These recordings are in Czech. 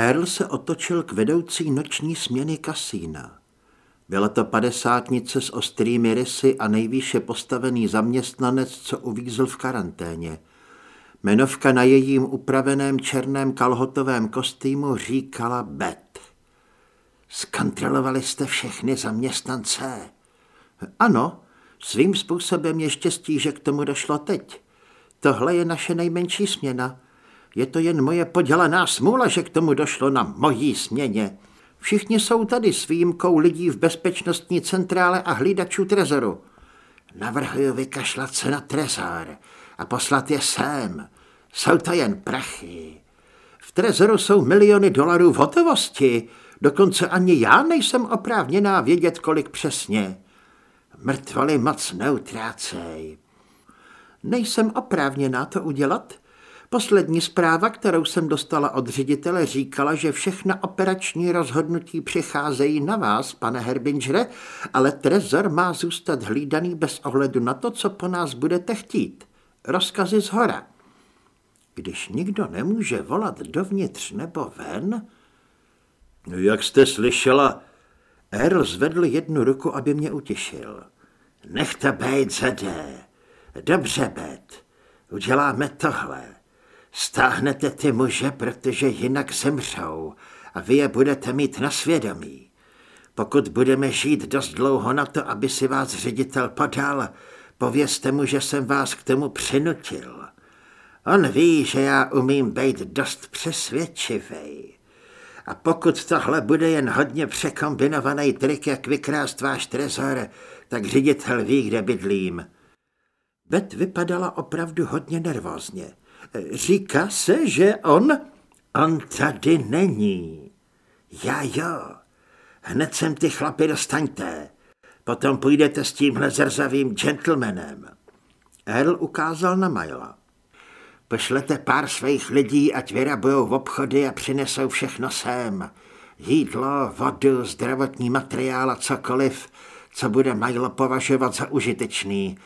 Earl se otočil k vedoucí noční směny kasína. Byla to padesátnice s ostrými rysy a nejvýše postavený zaměstnanec, co uvízl v karanténě. Menovka na jejím upraveném černém kalhotovém kostýmu říkala Bet. Zkontrolovali jste všechny zaměstnance? Ano, svým způsobem je štěstí, že k tomu došlo teď. Tohle je naše nejmenší směna. Je to jen moje podělaná smůla, že k tomu došlo na mojí směně. Všichni jsou tady s výjimkou lidí v bezpečnostní centrále a hlídačů trezoru. Navrhuji vykašlat se na trezor a poslat je sem. Jsou to jen prachy. V trezoru jsou miliony dolarů v hotovosti, dokonce ani já nejsem oprávněná vědět, kolik přesně. Mrtvoli moc neutrácej. Nejsem oprávněná to udělat? Poslední zpráva, kterou jsem dostala od ředitele, říkala, že všechna operační rozhodnutí přicházejí na vás, pane Herbingere, ale trezor má zůstat hlídaný bez ohledu na to, co po nás budete chtít. Rozkazy z hora. Když nikdo nemůže volat dovnitř nebo ven... Jak jste slyšela, Earl zvedl jednu ruku, aby mě utěšil. Nechte bejt, Zede. Dobře, Bet. Uděláme tohle. Stáhnete ty muže, protože jinak zemřou a vy je budete mít na svědomí. Pokud budeme žít dost dlouho na to, aby si vás ředitel podal, povězte mu, že jsem vás k tomu přinutil. On ví, že já umím být dost přesvědčivý. A pokud tohle bude jen hodně překombinovaný trik, jak vykrást váš trezor, tak ředitel ví, kde bydlím. Bet vypadala opravdu hodně nervózně. Říká se, že on... On tady není. Já jo. Hned sem ty chlapy dostaňte. Potom půjdete s tímhle zrzavým gentlemanem. Earl ukázal na Majla. Pošlete pár svých lidí, ať vyrabujou v obchody a přinesou všechno sem. Jídlo, vodu, zdravotní materiál a cokoliv, co bude Majlo považovat za užitečný.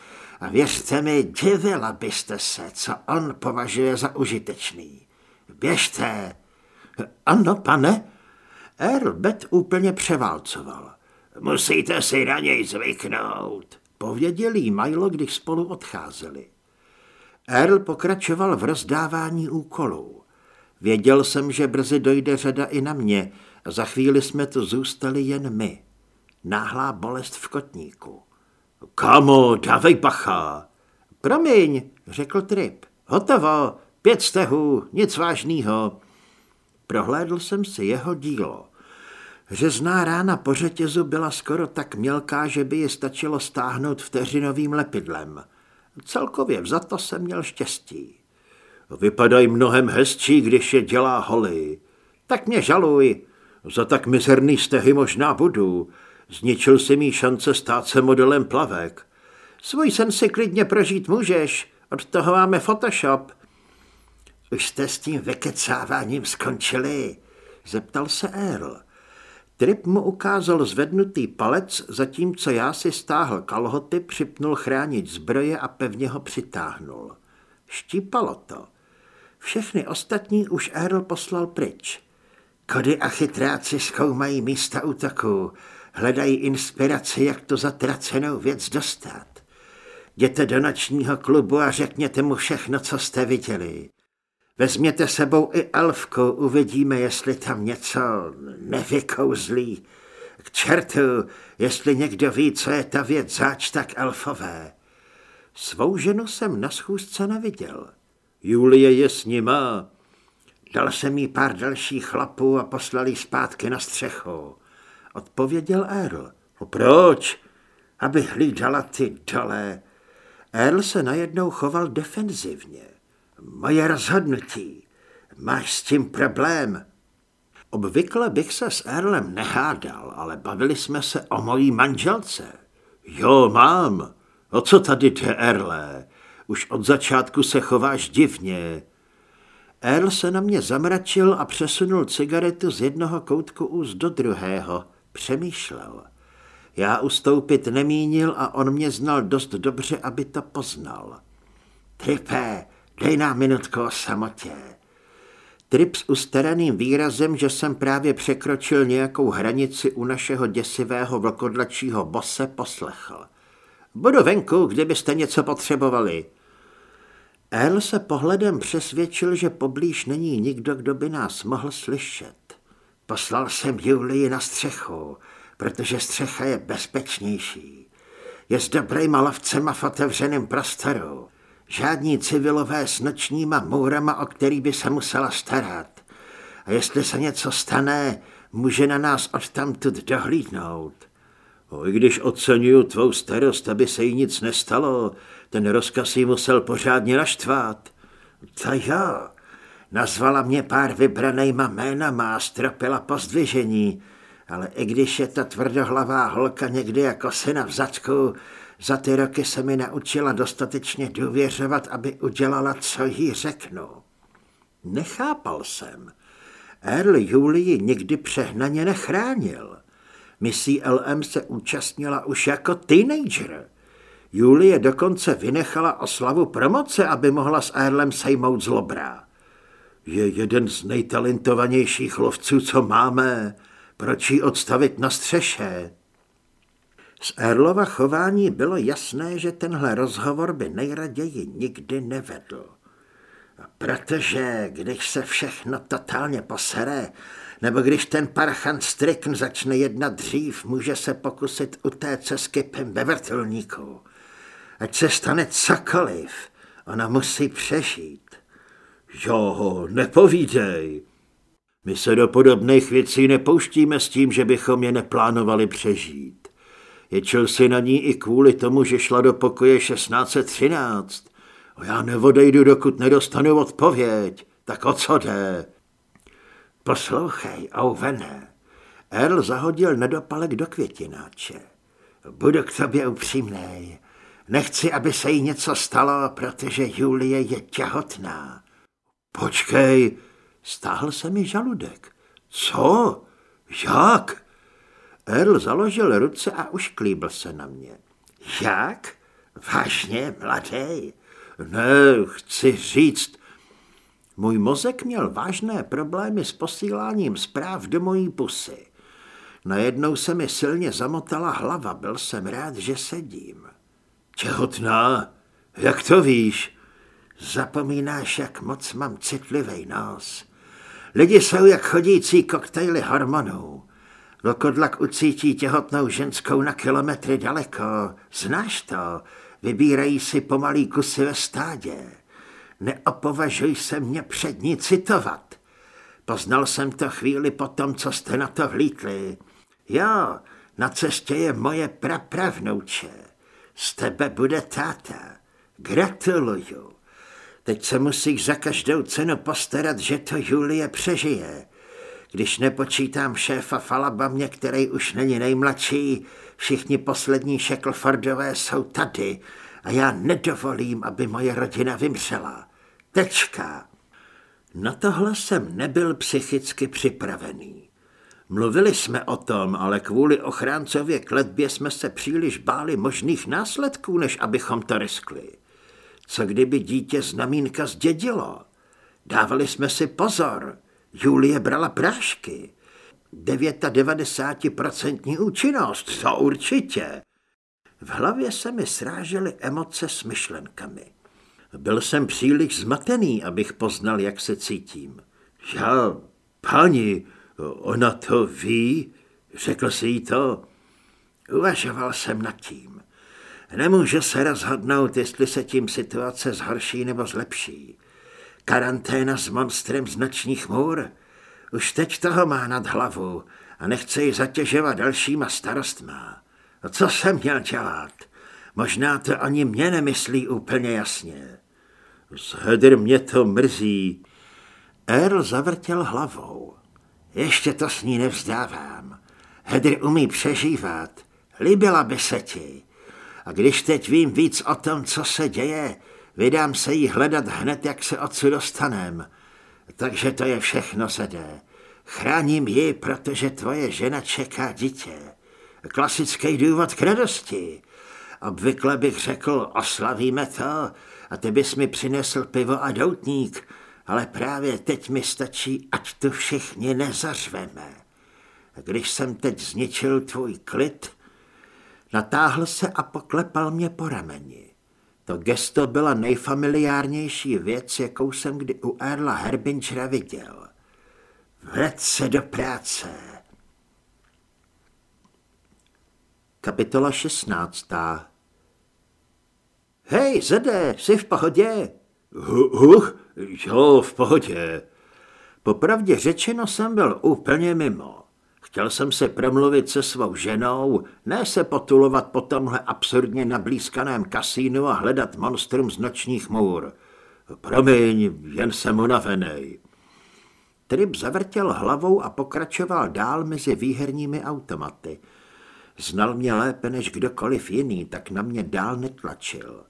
A věřte mi, divila byste se, co on považuje za užitečný. Běžte. Ano, pane. Erbet úplně převálcoval. Musíte si na něj zvyknout, pověděl jí Milo, když spolu odcházeli. Earl pokračoval v rozdávání úkolů. Věděl jsem, že brzy dojde řada i na mě za chvíli jsme tu zůstali jen my. Náhlá bolest v kotníku. Kamo, dávej bacha. Promiň, řekl Trip. Hotovo, pět stehů, nic vážného. Prohlédl jsem si jeho dílo. Řezná rána po řetězu byla skoro tak mělká, že by ji stačilo stáhnout vteřinovým lepidlem. Celkově vzato jsem měl štěstí. Vypadají mnohem hezčí, když je dělá holy. Tak mě žaluj, za tak mizerný stehy možná budu. Zničil si mi šance stát se modelem plavek. Svůj sen si klidně prožít můžeš, od toho máme Photoshop. Už jste s tím vykecáváním skončili, zeptal se Earl. Trip mu ukázal zvednutý palec, zatímco já si stáhl kalhoty, připnul chránit zbroje a pevně ho přitáhnul. Štípalo to. Všechny ostatní už Earl poslal pryč. Kody a chytráci zkoumají místa útoku, hledají inspiraci, jak to zatracenou věc dostat. Jděte do nočního klubu a řekněte mu všechno, co jste viděli. Vezměte sebou i elfku, uvidíme, jestli tam něco nevykouzlí. K čertu, jestli někdo ví, co je ta věc zač, tak elfové. Svou ženu jsem na schůzce neviděl. Julie je s nima. Dal jsem jí pár dalších chlapů a poslal jí zpátky na střechu. Odpověděl Earl. No proč? Aby hlídala ty dole. Earl se najednou choval defenzivně. Moje rozhodnutí. Máš s tím problém. Obvykle bych se s Erlem nehádal, ale bavili jsme se o mojí manželce. Jo, mám. O co tady jde, Erle? Už od začátku se chováš divně. Earl se na mě zamračil a přesunul cigaretu z jednoho koutku úst do druhého. Přemýšlel. Já ustoupit nemínil a on mě znal dost dobře, aby to poznal. Tripe, Dej nám minutku o samotě. Trip s ustaraným výrazem, že jsem právě překročil nějakou hranici u našeho děsivého vlkodlačího bose, poslechl. Budu venku, kdybyste něco potřebovali. Earl se pohledem přesvědčil, že poblíž není nikdo, kdo by nás mohl slyšet. Poslal jsem Julii na střechu, protože střecha je bezpečnější. Je s dobrýma lovcema v otevřeném prostoru. Žádní civilové s nočníma můrama, o který by se musela starat. A jestli se něco stane, může na nás odtamtud dohlídnout. O, I když oceňuju tvou starost, aby se jí nic nestalo, ten rozkaz jí musel pořádně naštvát. Ta jo, nazvala mě pár vybranejma jménama a stropila po zdvižení, ale i když je ta tvrdohlavá holka někdy jako syna v zadku, za ty roky se mi naučila dostatečně důvěřovat, aby udělala, co jí řeknu. Nechápal jsem. Earl Julii nikdy přehnaně nechránil. Misí LM se účastnila už jako teenager. Julie dokonce vynechala oslavu promoce, aby mohla s Earlem sejmout zlobrá. Je jeden z nejtalentovanějších lovců, co máme. Proč ji odstavit na střeše? Z Erlova chování bylo jasné, že tenhle rozhovor by nejraději nikdy nevedl. Protože když se všechno totálně posere, nebo když ten parchant Strickn začne jednat dřív, může se pokusit utéct se skypem ve vrtulníku. Ať se stane cokoliv, ona musí přežít. Jo, nepovídej. My se do podobných věcí nepouštíme s tím, že bychom je neplánovali přežít. Ječil si na ní i kvůli tomu, že šla do pokoje 1613. A já neodejdu, dokud nedostanu odpověď. Tak o co jde? Poslouchej, Auvene. Earl zahodil nedopalek do květináče. Budu k tobě upřímnej. Nechci, aby se jí něco stalo, protože Julie je těhotná. Počkej, stáhl se mi žaludek. Co? Jak? Earl založil ruce a už klíbl se na mě. Jak? Vážně, mladý? Ne, chci říct, můj mozek měl vážné problémy s posíláním zpráv do mojí pusy. Najednou se mi silně zamotala hlava, byl jsem rád, že sedím. Těhotná? Jak to víš? Zapomínáš, jak moc mám citlivý nos. Lidi jsou jak chodící koktejly hormonů. Vlkodlak ucítí těhotnou ženskou na kilometry daleko. Znáš to? Vybírají si pomalý kusy ve stádě. Neopovažuj se mě před ní citovat. Poznal jsem to chvíli po tom, co jste na to vlítli. Jo, na cestě je moje prapravnouče. Z tebe bude táta. Gratuluju. Teď se musíš za každou cenu postarat, že to Julie přežije. Když nepočítám šéfa Falabamě, který už není nejmladší, všichni poslední Shacklefordové jsou tady a já nedovolím, aby moje rodina vymřela. Tečka. Na tohle jsem nebyl psychicky připravený. Mluvili jsme o tom, ale kvůli ochráncově kletbě jsme se příliš báli možných následků, než abychom to riskli. Co kdyby dítě znamínka zdědilo? Dávali jsme si pozor. Julie brala prášky. 99% účinnost, to určitě. V hlavě se mi srážely emoce s myšlenkami. Byl jsem příliš zmatený, abych poznal, jak se cítím. Já, pani, ona to ví? Řekl si jí to? Uvažoval jsem nad tím. Nemůže se rozhodnout, jestli se tím situace zhorší nebo zlepší. Karanténa s monstrem z nočních můr? Už teď toho má nad hlavu a nechce ji zatěžovat dalšíma starostma. A co jsem měl dělat? Možná to ani mě nemyslí úplně jasně. Zhedr mě to mrzí. Earl zavrtěl hlavou. Ještě to s ní nevzdávám. Hedr umí přežívat. Líbila by se ti. A když teď vím víc o tom, co se děje, vydám se jí hledat hned, jak se odsud dostanem. Takže to je všechno, Zede. Chráním ji, protože tvoje žena čeká dítě. Klasický důvod k radosti. Obvykle bych řekl, oslavíme to, a ty bys mi přinesl pivo a doutník, ale právě teď mi stačí, ať to všichni nezařveme. Když jsem teď zničil tvůj klid, natáhl se a poklepal mě po rameni. To gesto byla nejfamiliárnější věc, jakou jsem kdy u Erla Herbinčera viděl. Vrať se do práce. Kapitola 16. Hej, Zede, jsi v pohodě? Huch, jo, v pohodě. Popravdě řečeno jsem byl úplně mimo. Chtěl jsem se promluvit se svou ženou, ne se potulovat po tomhle absurdně nablízkaném kasínu a hledat monstrum z nočních můr. Promiň, jen jsem unavený. Trip zavrtěl hlavou a pokračoval dál mezi výherními automaty. Znal mě lépe než kdokoliv jiný, tak na mě dál netlačil.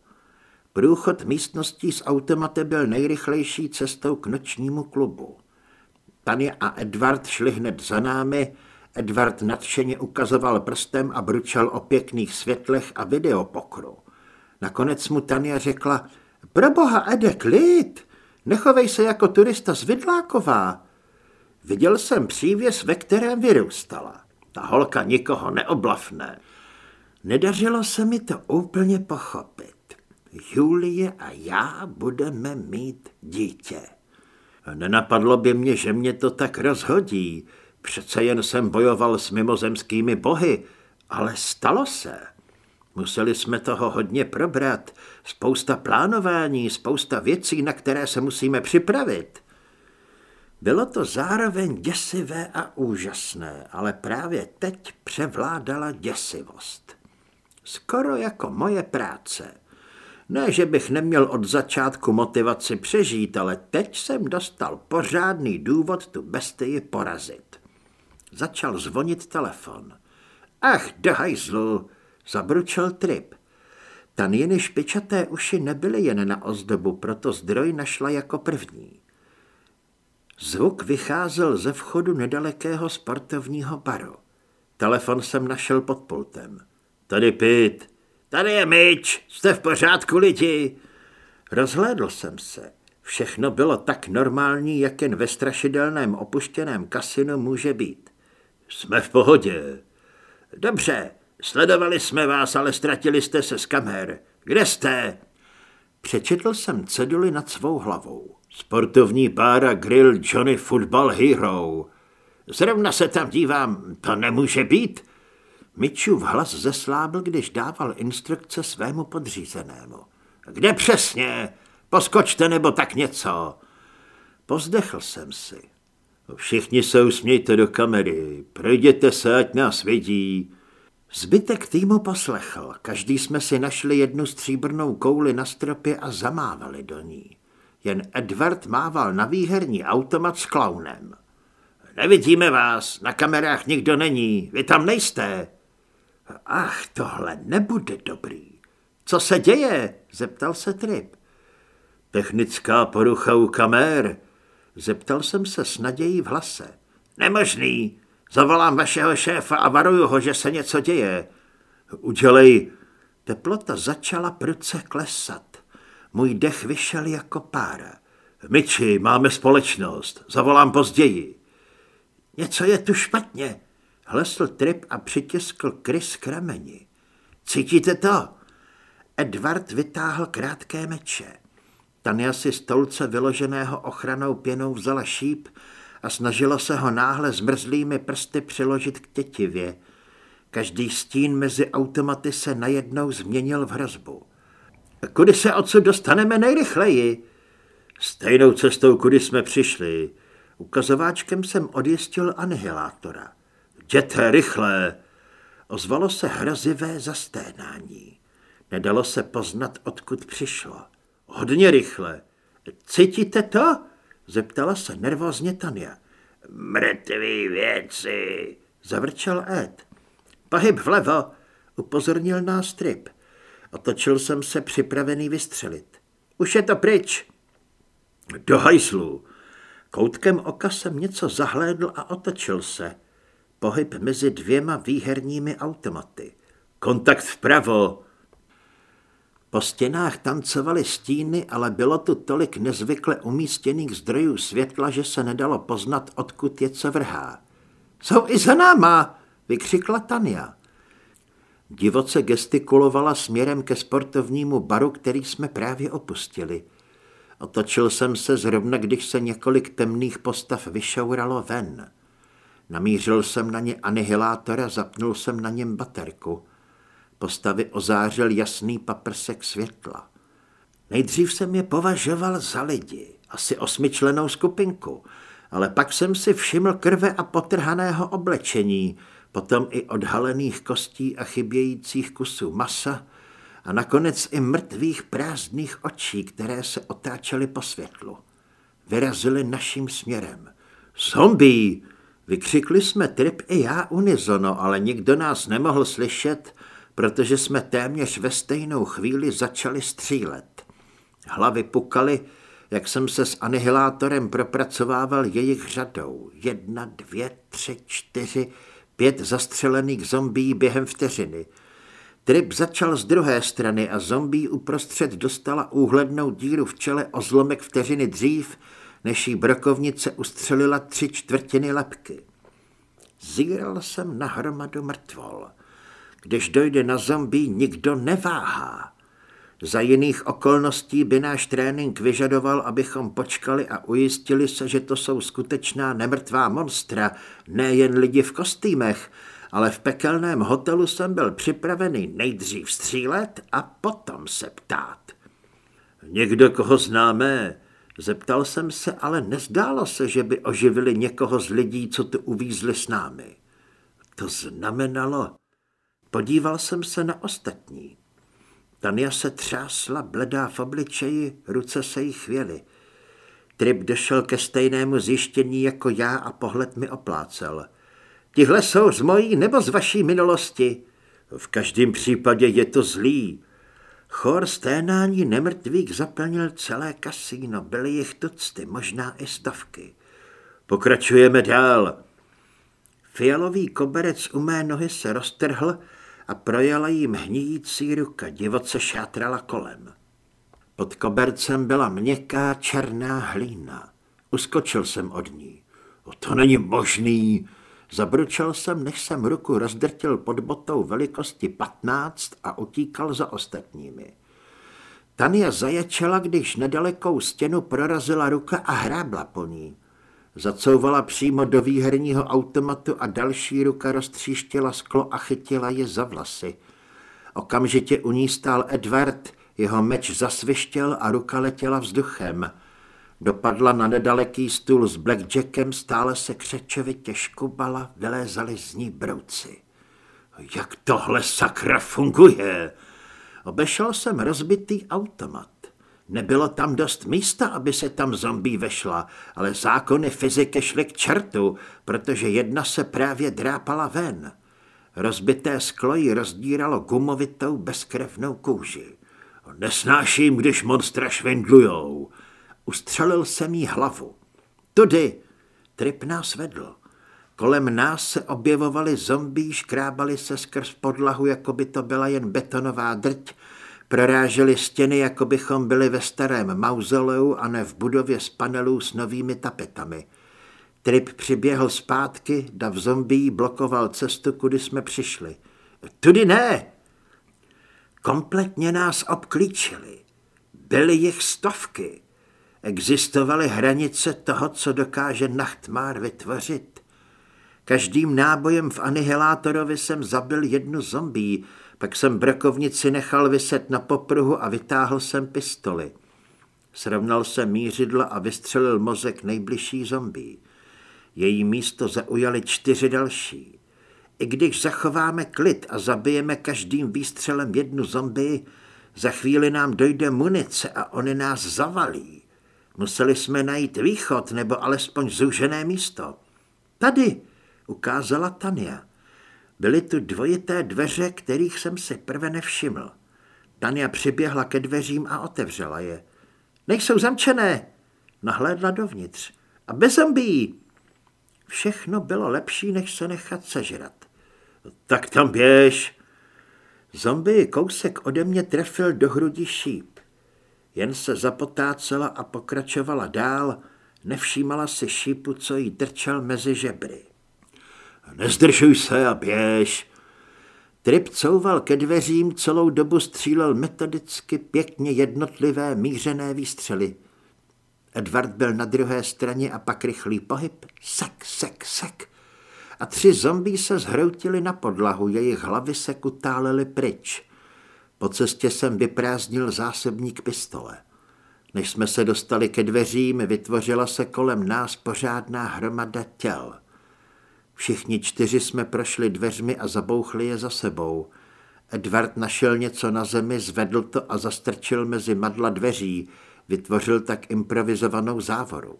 Průchod místností s automaty byl nejrychlejší cestou k nočnímu klubu. Tania a Edward šli hned za námi, Edward nadšeně ukazoval prstem a bručel o pěkných světlech a videopokru. Nakonec mu Tania řekla, proboha Ede, klid, nechovej se jako turista z Vidláková. Viděl jsem přívěs, ve kterém vyrůstala. Ta holka nikoho neoblafne. Nedařilo se mi to úplně pochopit. Julie a já budeme mít dítě. Nenapadlo by mě, že mě to tak rozhodí. Přece jen jsem bojoval s mimozemskými bohy, ale stalo se. Museli jsme toho hodně probrat. Spousta plánování, spousta věcí, na které se musíme připravit. Bylo to zároveň děsivé a úžasné, ale právě teď převládala děsivost. Skoro jako moje práce. Ne, že bych neměl od začátku motivaci přežít, ale teď jsem dostal pořádný důvod tu bestii porazit. Začal zvonit telefon. Ach, do hajzlu, zabručel Trip. Tanjiny špičaté uši nebyly jen na ozdobu, proto zdroj našla jako první. Zvuk vycházel ze vchodu nedalekého sportovního baru. Telefon jsem našel pod pultem. Tady Pit. Tady je Mitch. Jste v pořádku, lidi? Rozhlédl jsem se. Všechno bylo tak normální, jak jen ve strašidelném opuštěném kasinu může být. Jsme v pohodě. Dobře, sledovali jsme vás, ale ztratili jste se z kamer. Kde jste? Přečetl jsem ceduly nad svou hlavou. Sportovní pára Grill Johnny Football Hero. Zrovna se tam dívám, to nemůže být. Mičův hlas zeslábil, když dával instrukce svému podřízenému. Kde přesně? Poskočte nebo tak něco. Pozdechl jsem si. Všichni se usmějte do kamery, projděte se, ať nás vidí. Zbytek týmu poslechl. Každý jsme si našli jednu stříbrnou kouli na stropě a zamávali do ní. Jen Edward mával na výherní automat s klaunem. Nevidíme vás, na kamerách nikdo není, vy tam nejste. Ach, tohle nebude dobrý. Co se děje? zeptal se Trip. Technická porucha u kamer. Zeptal jsem se s nadějí v hlase. Nemožný. Zavolám vašeho šéfa a varuju ho, že se něco děje. Udělej. Teplota začala prudce klesat. Můj dech vyšel jako pára. Myči, máme společnost. Zavolám později. Něco je tu špatně. Hlesl Trip a přitiskl Chris k rameni. Cítíte to? Edward vytáhl krátké meče. Tania si stolce vyloženého ochranou pěnou vzala šíp a snažila se ho náhle zmrzlými prsty přiložit k tětivě. Každý stín mezi automaty se najednou změnil v hrozbu. Kudy se odsud dostaneme nejrychleji? Stejnou cestou, kudy jsme přišli. Ukazováčkem jsem odjistil anihilátora. Jděte rychle! Ozvalo se hrozivé zasténání. Nedalo se poznat, odkud přišlo. Hodně rychle. Cítíte to? Zeptala se nervózně Tania. Mrtvý věci, zavrčel Ed. Pohyb vlevo, upozornil nás Trip. Otočil jsem se připravený vystřelit. Už je to pryč. Do hajslu. Koutkem oka jsem něco zahlédl a otočil se. Pohyb mezi dvěma výherními automaty. Kontakt vpravo. Po stěnách tancovaly stíny, ale bylo tu tolik nezvykle umístěných zdrojů světla, že se nedalo poznat, odkud je co vrhá. Jsou i za náma, vykřikla Tania. Divoce gestikulovala směrem ke sportovnímu baru, který jsme právě opustili. Otočil jsem se zrovna, když se několik temných postav vyšouralo ven. Namířil jsem na ně anihilátor a zapnul jsem na něm baterku. Postavy ozářil jasný paprsek světla. Nejdřív jsem je považoval za lidi, asi osmičlenou skupinku, ale pak jsem si všiml krve a potrhaného oblečení, potom i odhalených kostí a chybějících kusů masa a nakonec i mrtvých prázdných očí, které se otáčely po světlu. Vyrazili naším směrem. Zombie! Vykřikli jsme Trip i já unizono, ale nikdo nás nemohl slyšet, protože jsme téměř ve stejnou chvíli začali střílet. Hlavy pukaly, jak jsem se s anihilátorem propracovával jejich řadou. Jedna, dvě, tři, čtyři, pět zastřelených zombí během vteřiny. Trip začal z druhé strany a zombí uprostřed dostala úhlednou díru v čele o zlomek vteřiny dřív, než jí brokovnice ustřelila tři čtvrtiny lepky. Zíral jsem na hromadu mrtvol. Když dojde na zombí, nikdo neváhá. Za jiných okolností by náš trénink vyžadoval, abychom počkali a ujistili se, že to jsou skutečná nemrtvá monstra, nejen lidi v kostýmech, ale v pekelném hotelu jsem byl připravený nejdřív střílet a potom se ptát. Někdo, koho známe, Zeptal jsem se, ale nezdálo se, že by oživili někoho z lidí, co tu uvízli s námi. To znamenalo... Podíval jsem se na ostatní. Tania se třásla, bledá v obličeji, ruce se jí chvěly. Trip došel ke stejnému zjištění jako já a pohled mi oplácel. Tihle jsou z mojí nebo z vaší minulosti? V každém případě je to zlý. Chor sténání nemrtvých zaplnil celé kasíno, byly jich tucty, možná i stovky. Pokračujeme dál. Fialový koberec u mé nohy se roztrhl a projela jim hníjící ruka, divoce šátrala kolem. Pod kobercem byla měkká černá hlína. Uskočil jsem od ní. O to není možný, Zabručel jsem, než jsem ruku rozdrtil pod botou velikosti 15 a utíkal za ostatními. Tania zaječela, když nedalekou stěnu prorazila ruka a hrábla po ní. Zacouvala přímo do výherního automatu a další ruka roztříštila sklo a chytila je za vlasy. Okamžitě u ní stál Edward, jeho meč zasvištěl a ruka letěla vzduchem. Dopadla na nedaleký stůl s blackjackem, stále se křečovitě škubala, vylézali z ní brouci. Jak tohle sakra funguje? Obešel jsem rozbitý automat. Nebylo tam dost místa, aby se tam zombie vešla, ale zákony fyziky šly k čertu, protože jedna se právě drápala ven. Rozbité sklo ji rozdíralo gumovitou bezkrevnou kůži. Nesnáším, když monstra švindlujou. Ustřelil jsem jí hlavu. Tudy! Trip nás vedl. Kolem nás se objevovaly zombí, škrábali se skrz podlahu, jako by to byla jen betonová drť, proráželi stěny, jako bychom byli ve starém mauzoleu a ne v budově z panelů s novými tapetami. Trip přiběhl zpátky, dav zombí blokoval cestu, kudy jsme přišli. Tudy ne! Kompletně nás obklíčili. Byly jich stovky. Existovaly hranice toho, co dokáže Nachtmár vytvořit. Každým nábojem v anihilátorovi jsem zabil jednu zombí, pak jsem brakovnici nechal vyset na popruhu a vytáhl jsem pistoli. Srovnal jsem mířidla a vystřelil mozek nejbližší zombí. Její místo zaujali čtyři další. I když zachováme klid a zabijeme každým výstřelem jednu zombie, za chvíli nám dojde munice a oni nás zavalí. Museli jsme najít východ nebo alespoň zúžené místo. Tady, ukázala Tania. Byly tu dvojité dveře, kterých jsem si prve nevšiml. Tania přiběhla ke dveřím a otevřela je. Nejsou zamčené. Nahlédla dovnitř. A bez zombí. Všechno bylo lepší, než se nechat sežrat. Tak tam běž. Zombie kousek ode mě trefil do hrudi šíp. Jen se zapotácela a pokračovala dál, nevšímala si šípu, co jí trčel mezi žebry. Nezdržuj se a běž. Trip couval ke dveřím, celou dobu střílel metodicky pěkně jednotlivé mířené výstřely. Edward byl na druhé straně a pak rychlý pohyb. Sek, sek, sek. A tři zombí se zhroutili na podlahu, jejich hlavy se kutálely pryč. Po cestě jsem vyprázdnil zásobník pistole. Než jsme se dostali ke dveřím, vytvořila se kolem nás pořádná hromada těl. Všichni čtyři jsme prošli dveřmi a zabouchli je za sebou. Edward našel něco na zemi, zvedl to a zastrčil mezi madla dveří, vytvořil tak improvizovanou závoru.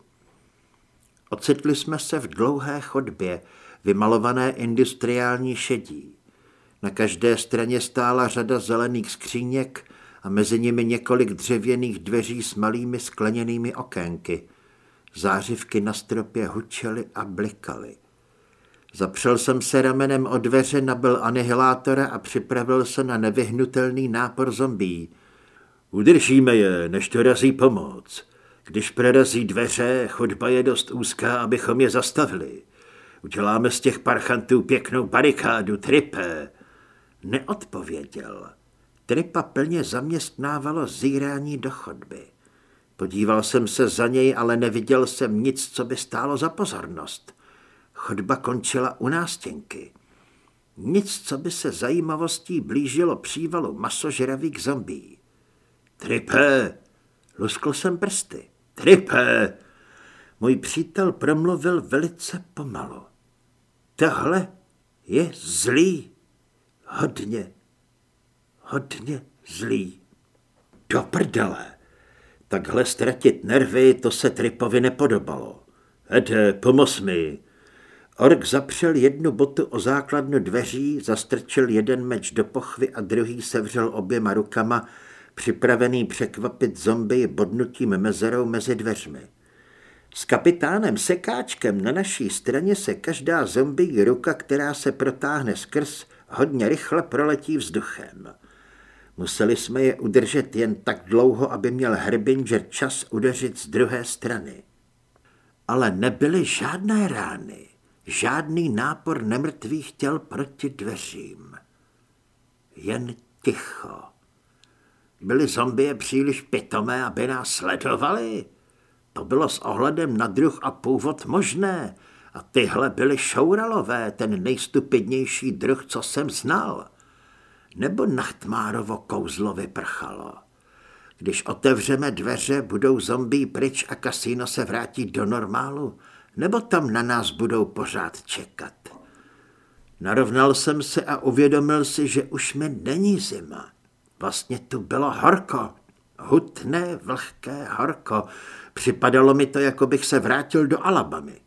Ocitli jsme se v dlouhé chodbě, vymalované industriální šedí. Na každé straně stála řada zelených skříněk a mezi nimi několik dřevěných dveří s malými skleněnými okénky. Zářivky na stropě hučely a blikaly. Zapřel jsem se ramenem o dveře, nabil anihilátora a připravil se na nevyhnutelný nápor zombí. Udržíme je, než to razí pomoc. Když prorazí dveře, chodba je dost úzká, abychom je zastavili. Uděláme z těch parchantů pěknou barikádu, tripe. Neodpověděl. Tripa plně zaměstnávalo zírání do chodby. Podíval jsem se za něj, ale neviděl jsem nic, co by stálo za pozornost. Chodba končila u nástěnky. Nic, co by se zajímavostí blížilo přívalu masožravých zombí. Tripe! Luskl jsem prsty. Tripe! Můj přítel promluvil velice pomalu. Tohle je zlý. Hodně, hodně zlý. Do prdele! Takhle ztratit nervy, to se Tripovi nepodobalo. Ede, pomoz mi. Ork zapřel jednu botu o základnu dveří, zastrčil jeden meč do pochvy a druhý sevřel oběma rukama, připravený překvapit zombie bodnutím mezerou mezi dveřmi. S kapitánem Sekáčkem na naší straně se každá zombie ruka, která se protáhne skrz, hodně rychle proletí vzduchem. Museli jsme je udržet jen tak dlouho, aby měl Herbinger čas udeřit z druhé strany. Ale nebyly žádné rány, žádný nápor nemrtvých těl proti dveřím. Jen ticho. Byly zombie příliš pitomé, aby nás sledovali? To bylo s ohledem na druh a původ možné. A tyhle byly šouralové, ten nejstupidnější druh, co jsem znal. Nebo Nachtmárovo kouzlo vyprchalo. Když otevřeme dveře, budou zombí pryč a kasíno se vrátí do normálu? Nebo tam na nás budou pořád čekat? Narovnal jsem se a uvědomil si, že už mi není zima. Vlastně tu bylo horko. Hutné, vlhké horko. Připadalo mi to, jako bych se vrátil do Alabamy.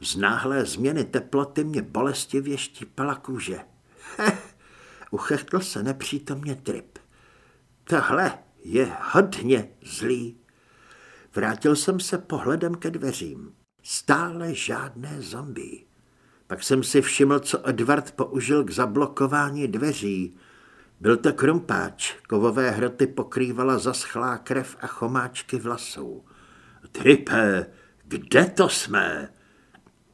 Z náhlé změny teploty mě bolestivě štípala kůže. Heh, uchechtl se nepřítomně trip. Tohle je hodně zlý. Vrátil jsem se pohledem ke dveřím. Stále žádné zombie. Pak jsem si všiml, co Edward použil k zablokování dveří. Byl to krumpáč, kovové hroty pokrývala zaschlá krev a chomáčky vlasů. Tripe, kde to jsme?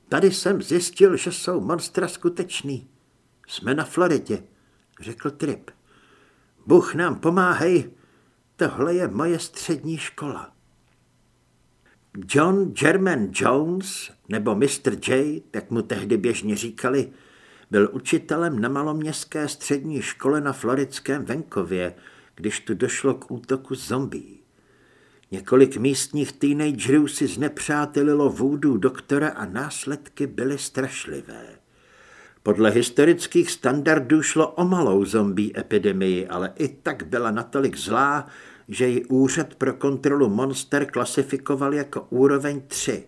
Tady jsem zjistil, že jsou monstra skutečný. Jsme na Floridě, řekl Trip. Bůh nám pomáhej, tohle je moje střední škola. John German Jones, nebo Mr. J, jak mu tehdy běžně říkali, byl učitelem na maloměstské střední škole na floridském venkově, když tu došlo k útoku zombí. Několik místních teenagerů si znepřátelilo vůdu doktora a následky byly strašlivé. Podle historických standardů šlo o malou zombie epidemii, ale i tak byla natolik zlá, že ji úřad pro kontrolu monster klasifikoval jako úroveň 3.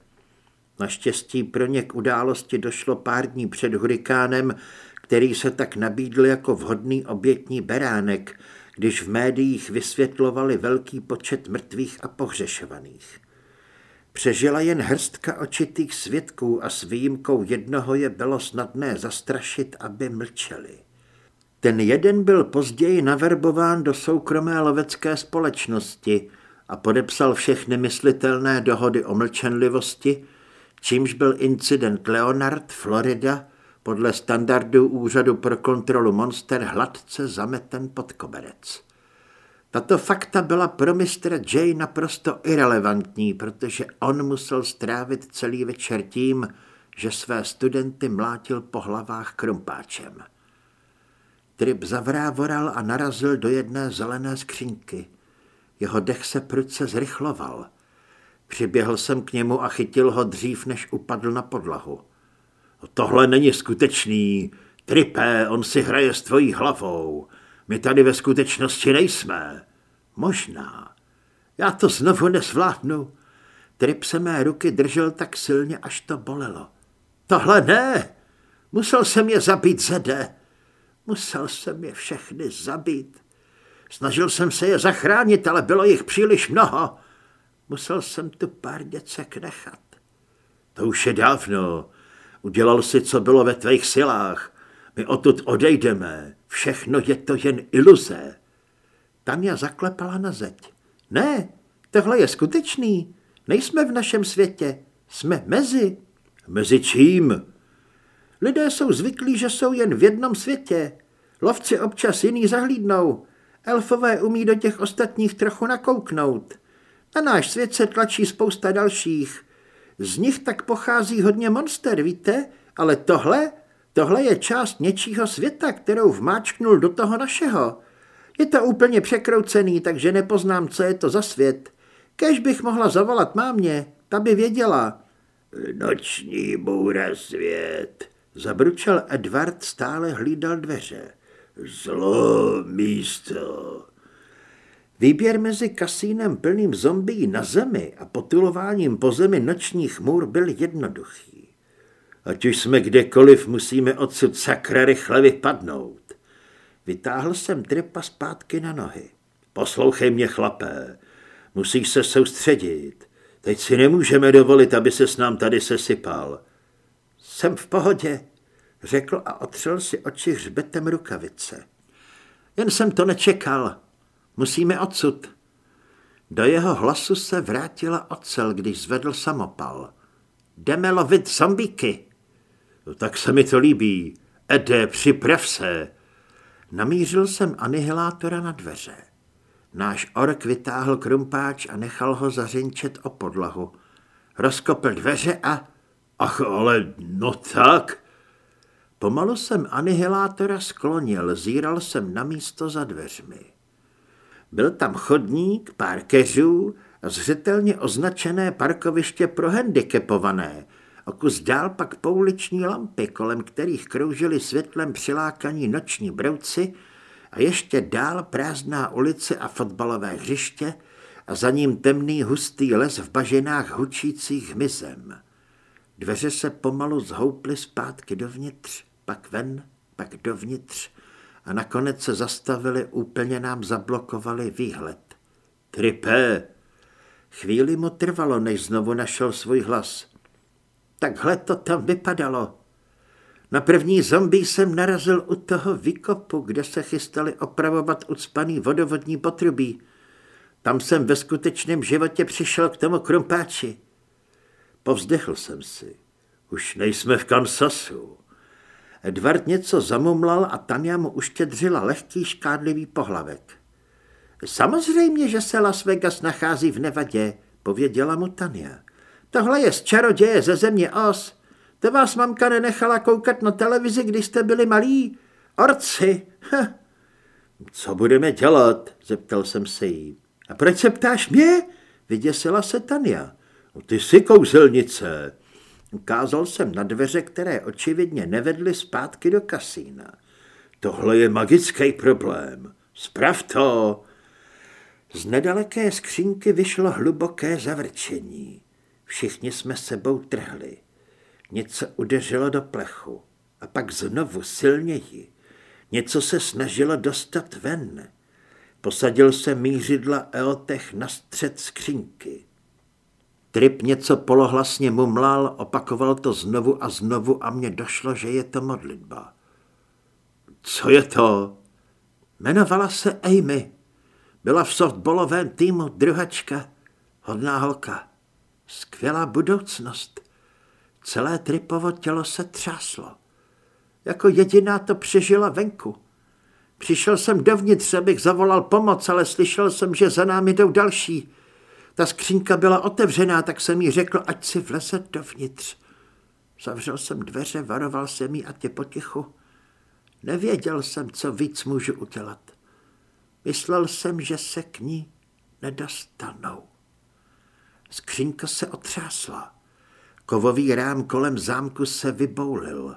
Naštěstí pro ně k události došlo pár dní před hurikánem, který se tak nabídl jako vhodný obětní beránek, když v médiích vysvětlovali velký počet mrtvých a pohřešovaných. Přežila jen hrstka očitých svědků a s výjimkou jednoho je bylo snadné zastrašit, aby mlčeli. Ten jeden byl později naverbován do soukromé lovecké společnosti a podepsal všechny myslitelné dohody o mlčenlivosti, čímž byl incident Leonard, Florida, podle standardů Úřadu pro kontrolu monster hladce zameten pod koberec. Tato fakta byla pro mistra J naprosto irrelevantní, protože on musel strávit celý večer tím, že své studenty mlátil po hlavách krumpáčem. Trip zavrávoral a narazil do jedné zelené skřínky. Jeho dech se prudce zrychloval. Přiběhl jsem k němu a chytil ho dřív, než upadl na podlahu. Tohle není skutečný. Tripé, on si hraje s tvojí hlavou. My tady ve skutečnosti nejsme. Možná. Já to znovu nezvládnu. Trip se mé ruky držel tak silně, až to bolelo. Tohle ne. Musel jsem je zabít zede. Musel jsem je všechny zabít. Snažil jsem se je zachránit, ale bylo jich příliš mnoho. Musel jsem tu pár děcek nechat. To už je dávno. Udělal si, co bylo ve tvých silách. My odtud odejdeme. Všechno je to jen iluze. Tania zaklepala na zeď. Ne, tohle je skutečný. Nejsme v našem světě. Jsme mezi. Mezi čím? Lidé jsou zvyklí, že jsou jen v jednom světě. Lovci občas jiný zahlídnou. Elfové umí do těch ostatních trochu nakouknout. Na náš svět se tlačí spousta dalších. Z nich tak pochází hodně monster, víte? Ale tohle, tohle je část něčího světa, kterou vmáčknul do toho našeho. Je to úplně překroucený, takže nepoznám, co je to za svět. Kež bych mohla zavolat mámě, ta by věděla. Noční bůra svět, zabručel Edward, stále hlídal dveře. Zlo místo. Výběr mezi kasínem plným zombí na zemi a potulováním po zemi nočních můr byl jednoduchý. Ať už jsme kdekoliv, musíme odsud sakra rychle vypadnout. Vytáhl jsem tripa zpátky na nohy. Poslouchej mě, chlapé, musíš se soustředit. Teď si nemůžeme dovolit, aby se s nám tady sesypal. Jsem v pohodě, řekl a otřel si oči hřbetem rukavice. Jen jsem to nečekal. Musíme odsud. Do jeho hlasu se vrátila ocel, když zvedl samopal. Jdeme lovit zombíky. No, tak se mi to líbí. Ede, připrav se. Namířil jsem anihilátora na dveře. Náš ork vytáhl krumpáč a nechal ho zařinčet o podlahu. Rozkopl dveře a... Ach, ale no tak... Pomalu jsem anihilátora sklonil, zíral jsem na místo za dveřmi. Byl tam chodník, pár keřů a zřetelně označené parkoviště pro handicapované, o kus dál pak pouliční lampy, kolem kterých kroužili světlem přilákaní noční brouci a ještě dál prázdná ulice a fotbalové hřiště a za ním temný hustý les v bažinách hučících hmyzem. Dveře se pomalu zhouply zpátky dovnitř, pak ven, pak dovnitř a nakonec se zastavili, úplně nám zablokovali výhled. Tripé! Chvíli mu trvalo, než znovu našel svůj hlas. Takhle to tam vypadalo. Na první zombie jsem narazil u toho výkopu, kde se chystali opravovat ucpaný vodovodní potrubí. Tam jsem ve skutečném životě přišel k tomu krumpáči. Povzdechl jsem si. Už nejsme v Kansasu. Edward něco zamumlal a Tania mu uštědřila lehký škádlivý pohlavek. Samozřejmě, že se Las Vegas nachází v Nevadě, pověděla mu Tania. Tohle je z čaroděje ze země Os. To vás mamka nenechala koukat na televizi, když jste byli malí? Orci! Ha. Co budeme dělat? zeptal jsem se jí. A proč se ptáš mě? Vyděsila se Tania. No, ty jsi kouzelnice. Ukázal jsem na dveře, které očividně nevedly zpátky do kasína. Tohle je magický problém. Sprav to. Z nedaleké skřínky vyšlo hluboké zavrčení. Všichni jsme sebou trhli. Něco udeřilo do plechu a pak znovu silněji. Něco se snažilo dostat ven. Posadil se mířidla Eotech na střed skřínky. Trip něco polohlasně mumlal, opakoval to znovu a znovu a mně došlo, že je to modlitba. Co je to? Jmenovala se Amy. Byla v softballovém týmu druhačka. Hodná holka. Skvělá budoucnost. Celé tripovo tělo se třáslo. Jako jediná to přežila venku. Přišel jsem dovnitř, abych zavolal pomoc, ale slyšel jsem, že za námi jdou další. Ta skřínka byla otevřená, tak jsem jí řekl, ať si vleze dovnitř. Zavřel jsem dveře, varoval jsem jí a tě potichu. Nevěděl jsem, co víc můžu udělat. Myslel jsem, že se k ní nedostanou. Skřínka se otřásla. Kovový rám kolem zámku se vyboulil.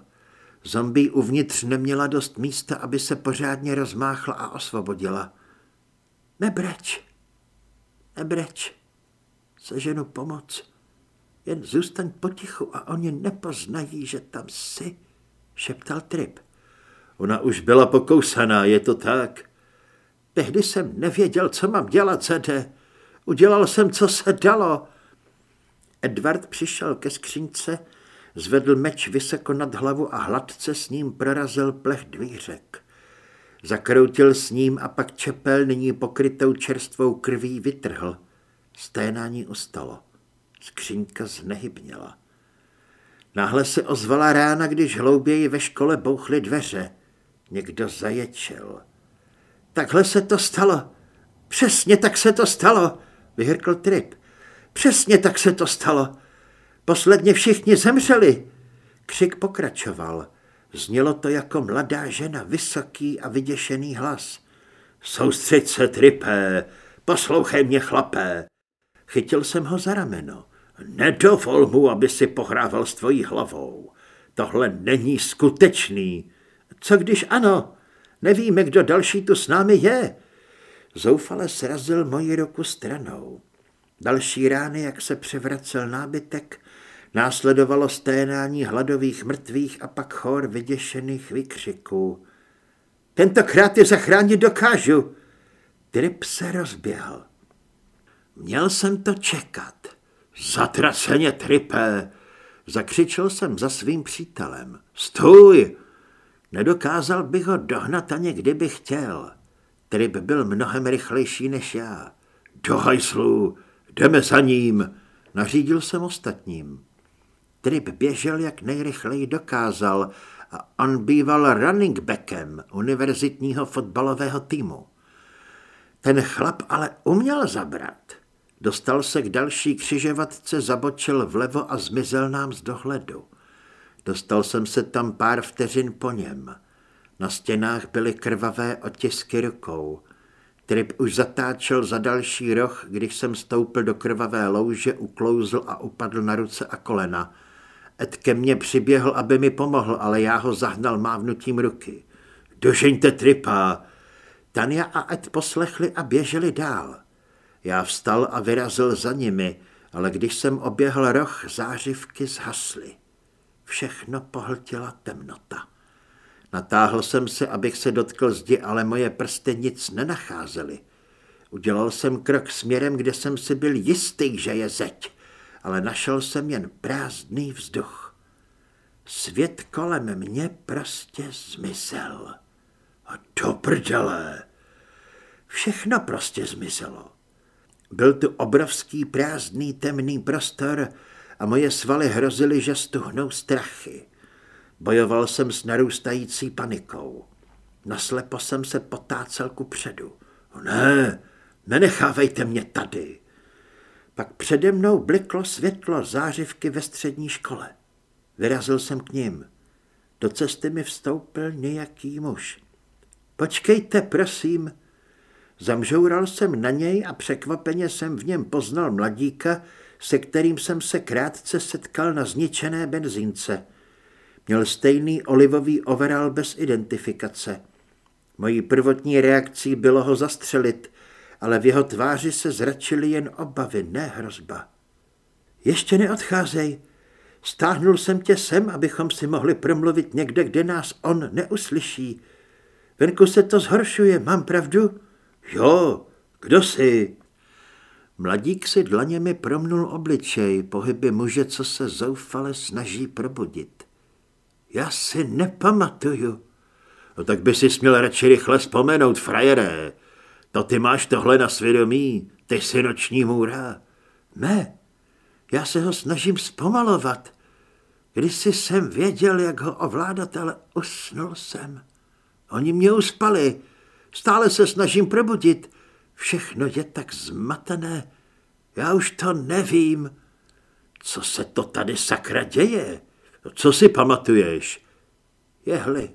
Zombie uvnitř neměla dost místa, aby se pořádně rozmáchla a osvobodila. Nebreč, nebreč, seženu pomoc. Jen zůstaň potichu a oni nepoznají, že tam jsi, šeptal Trip. Ona už byla pokousaná, je to tak? Tehdy jsem nevěděl, co mám dělat, Zede. Udělal jsem, co se dalo. Edward přišel ke skřínce, zvedl meč vysoko nad hlavu a hladce s ním prorazil plech dvířek. Zakroutil s ním a pak čepel nyní pokrytou čerstvou krví vytrhl. Sténání ustalo. Skřínka znehybněla. Náhle se ozvala rána, když hlouběji ve škole bouchly dveře. Někdo zaječel. Takhle se to stalo. Přesně tak se to stalo, vyhrkl Trip. Přesně tak se to stalo. Posledně všichni zemřeli. Křik pokračoval. Znělo to jako mladá žena, vysoký a vyděšený hlas. Soustřeď se, Tripé, poslouchej mě, chlapé. Chytil jsem ho za rameno. Nedovol mu, aby si pohrával s tvojí hlavou. Tohle není skutečný. Co když ano? Nevíme, kdo další tu s námi je. Zoufale srazil moji ruku stranou. Další rány, jak se převracel nábytek, následovalo sténání hladových mrtvých a pak chor vyděšených vykřiků. Tentokrát je zachránit dokážu. Trip se rozběhl. Měl jsem to čekat. Zatraceně, Tripe! Zakřičel jsem za svým přítelem. Stůj! Nedokázal bych ho dohnat ani kdyby chtěl. Trip byl mnohem rychlejší než já. Do hajslu, jdeme za ním, nařídil jsem ostatním. Trip běžel, jak nejrychleji dokázal a on býval running backem univerzitního fotbalového týmu. Ten chlap ale uměl zabrat. Dostal se k další křižovatce, zabočil vlevo a zmizel nám z dohledu. Dostal jsem se tam pár vteřin po něm. Na stěnách byly krvavé otisky rukou. Trip už zatáčel za další roh, když jsem stoupil do krvavé louže, uklouzl a upadl na ruce a kolena. Ed ke mně přiběhl, aby mi pomohl, ale já ho zahnal mávnutím ruky. Dožeňte Tripa! Tania a Ed poslechli a běželi dál. Já vstal a vyrazil za nimi, ale když jsem oběhl roh, zářivky zhasly. Všechno pohltila temnota. Natáhl jsem se, abych se dotkl zdi, ale moje prsty nic nenacházely. Udělal jsem krok směrem, kde jsem si byl jistý, že je zeď, ale našel jsem jen prázdný vzduch. Svět kolem mě prostě zmizel. A do prdele! Všechno prostě zmizelo. Byl tu obrovský prázdný temný prostor a moje svaly hrozily, že stuhnou strachy. Bojoval jsem s narůstající panikou. Naslepo jsem se potácel ku předu. Ne, nenechávejte mě tady. Pak přede mnou bliklo světlo zářivky ve střední škole. Vyrazil jsem k ním. Do cesty mi vstoupil nějaký muž. Počkejte, prosím, Zamžoural jsem na něj a překvapeně jsem v něm poznal mladíka, se kterým jsem se krátce setkal na zničené benzínce. Měl stejný olivový overall bez identifikace. Mojí prvotní reakcí bylo ho zastřelit, ale v jeho tváři se zračily jen obavy, ne hrozba. Ještě neodcházej. Stáhnul jsem tě sem, abychom si mohli promluvit někde, kde nás on neuslyší. Venku se to zhoršuje, mám pravdu? Jo, kdo jsi? Mladík si dlaněmi promnul obličej, pohyby muže, co se zoufale snaží probudit. Já si nepamatuju. No tak by si směl radši rychle vzpomenout, frajeré. To ty máš tohle na svědomí, ty jsi noční můra. Ne, já se ho snažím zpomalovat. Když si jsem věděl, jak ho ovládat, ale usnul jsem. Oni mě uspali. Stále se snažím probudit. Všechno je tak zmatené. Já už to nevím. Co se to tady sakra děje? Co si pamatuješ? Jehly.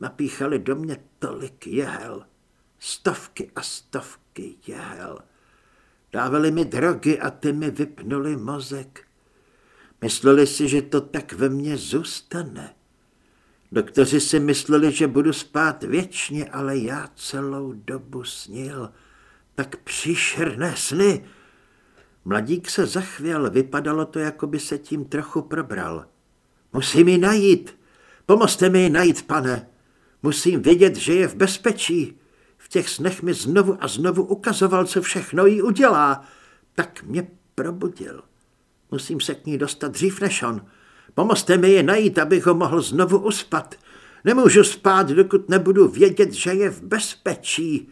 Napíchali do mě tolik jehel. Stovky a stovky jehel. Dávali mi drogy a ty mi vypnuli mozek. Mysleli si, že to tak ve mně zůstane. Doktoři si mysleli, že budu spát věčně, ale já celou dobu snil. Tak příšerné sny. Mladík se zachvěl, vypadalo to, jako by se tím trochu probral. Musím ji najít. Pomozte mi ji najít, pane. Musím vědět, že je v bezpečí. V těch snech mi znovu a znovu ukazoval, co všechno jí udělá. Tak mě probudil. Musím se k ní dostat dřív než on. Pomozte mi je najít, abych ho mohl znovu uspat. Nemůžu spát, dokud nebudu vědět, že je v bezpečí.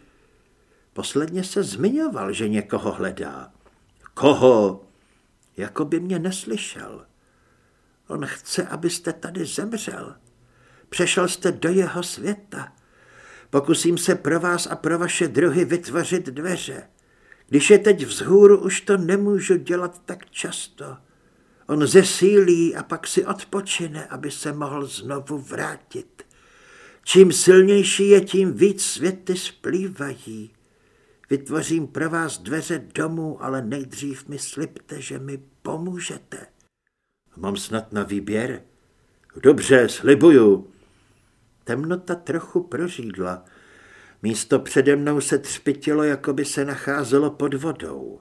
Posledně se zmiňoval, že někoho hledá. Koho? Jako by mě neslyšel. On chce, abyste tady zemřel. Přešel jste do jeho světa. Pokusím se pro vás a pro vaše druhy vytvořit dveře. Když je teď vzhůru, už to nemůžu dělat tak často. On zesílí a pak si odpočine, aby se mohl znovu vrátit. Čím silnější je, tím víc světy splývají. Vytvořím pro vás dveře domů, ale nejdřív mi slibte, že mi pomůžete. Mám snad na výběr? Dobře, slibuju. Temnota trochu prořídla. Místo přede mnou se třpitilo, jako by se nacházelo pod vodou.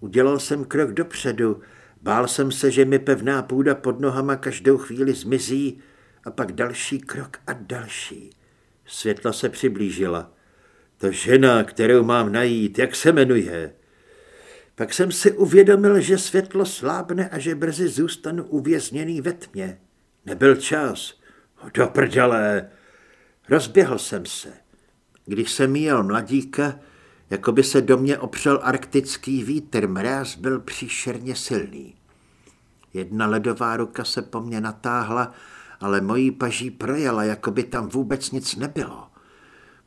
Udělal jsem krok dopředu, bál jsem se, že mi pevná půda pod nohama každou chvíli zmizí a pak další krok a další. Světla se přiblížila. To žena, kterou mám najít, jak se jmenuje? Pak jsem si uvědomil, že světlo slábne a že brzy zůstanu uvězněný ve tmě. Nebyl čas. Do prdele. Rozběhl jsem se. Když jsem jel mladíka, jako by se do mě opřel arktický vítr, mráz byl příšerně silný. Jedna ledová ruka se po mně natáhla, ale mojí paží projela, jako by tam vůbec nic nebylo.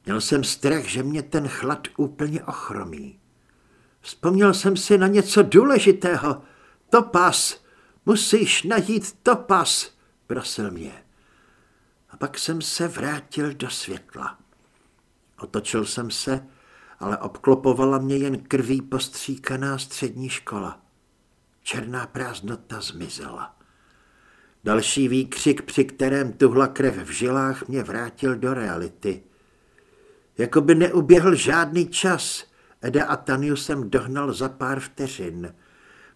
Měl jsem strach, že mě ten chlad úplně ochromí. Vzpomněl jsem si na něco důležitého. Topas, musíš najít topas, prosil mě. A pak jsem se vrátil do světla. Otočil jsem se, ale obklopovala mě jen krví postříkaná střední škola. Černá prázdnota zmizela. Další výkřik, při kterém tuhla krev v žilách, mě vrátil do reality. Jakoby neuběhl žádný čas. Eda a Taniu jsem dohnal za pár vteřin.